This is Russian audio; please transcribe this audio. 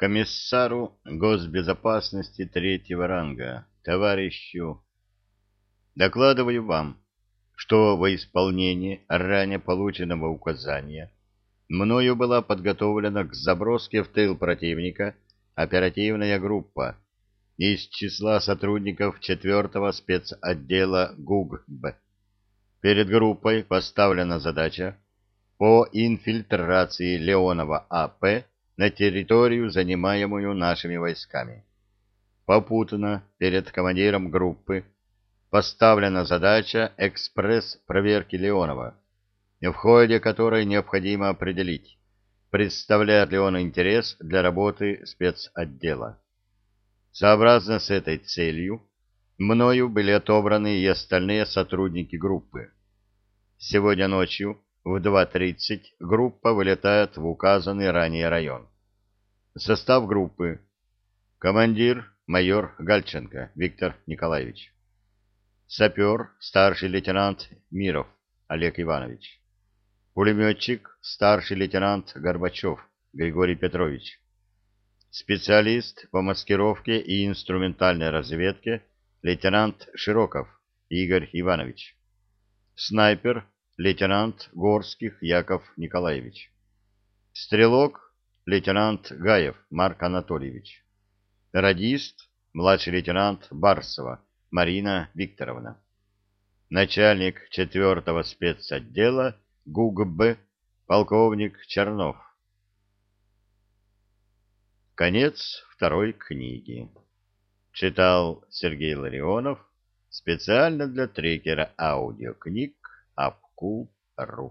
комиссару госбезопасности третьего ранга, товарищу. Докладываю вам, что во исполнении ранее полученного указания мною была подготовлена к заброске в тыл противника оперативная группа из числа сотрудников 4-го спецотдела ГУГБ. Перед группой поставлена задача по инфильтрации Леонова АП на территорию, занимаемую нашими войсками. Попутно перед командиром группы поставлена задача экспресс-проверки Леонова, в ходе которой необходимо определить, представляет ли он интерес для работы спецотдела. Сообразно с этой целью, мною были отобраны и остальные сотрудники группы. Сегодня ночью в 2.30 группа вылетает в указанный ранее район. Состав группы. Командир майор Гальченко Виктор Николаевич. Сапер старший лейтенант Миров Олег Иванович. Пулеметчик старший лейтенант Горбачев Григорий Петрович. Специалист по маскировке и инструментальной разведке лейтенант Широков Игорь Иванович. Снайпер лейтенант Горских Яков Николаевич. Стрелок лейтенант Гаев Марк Анатольевич. Радист младший лейтенант Барсова Марина Викторовна. Начальник четвертого спецотдела ГУГБ полковник Чернов. Конец второй книги. Читал Сергей Ларионов специально для трекера аудиокниг Апку.ру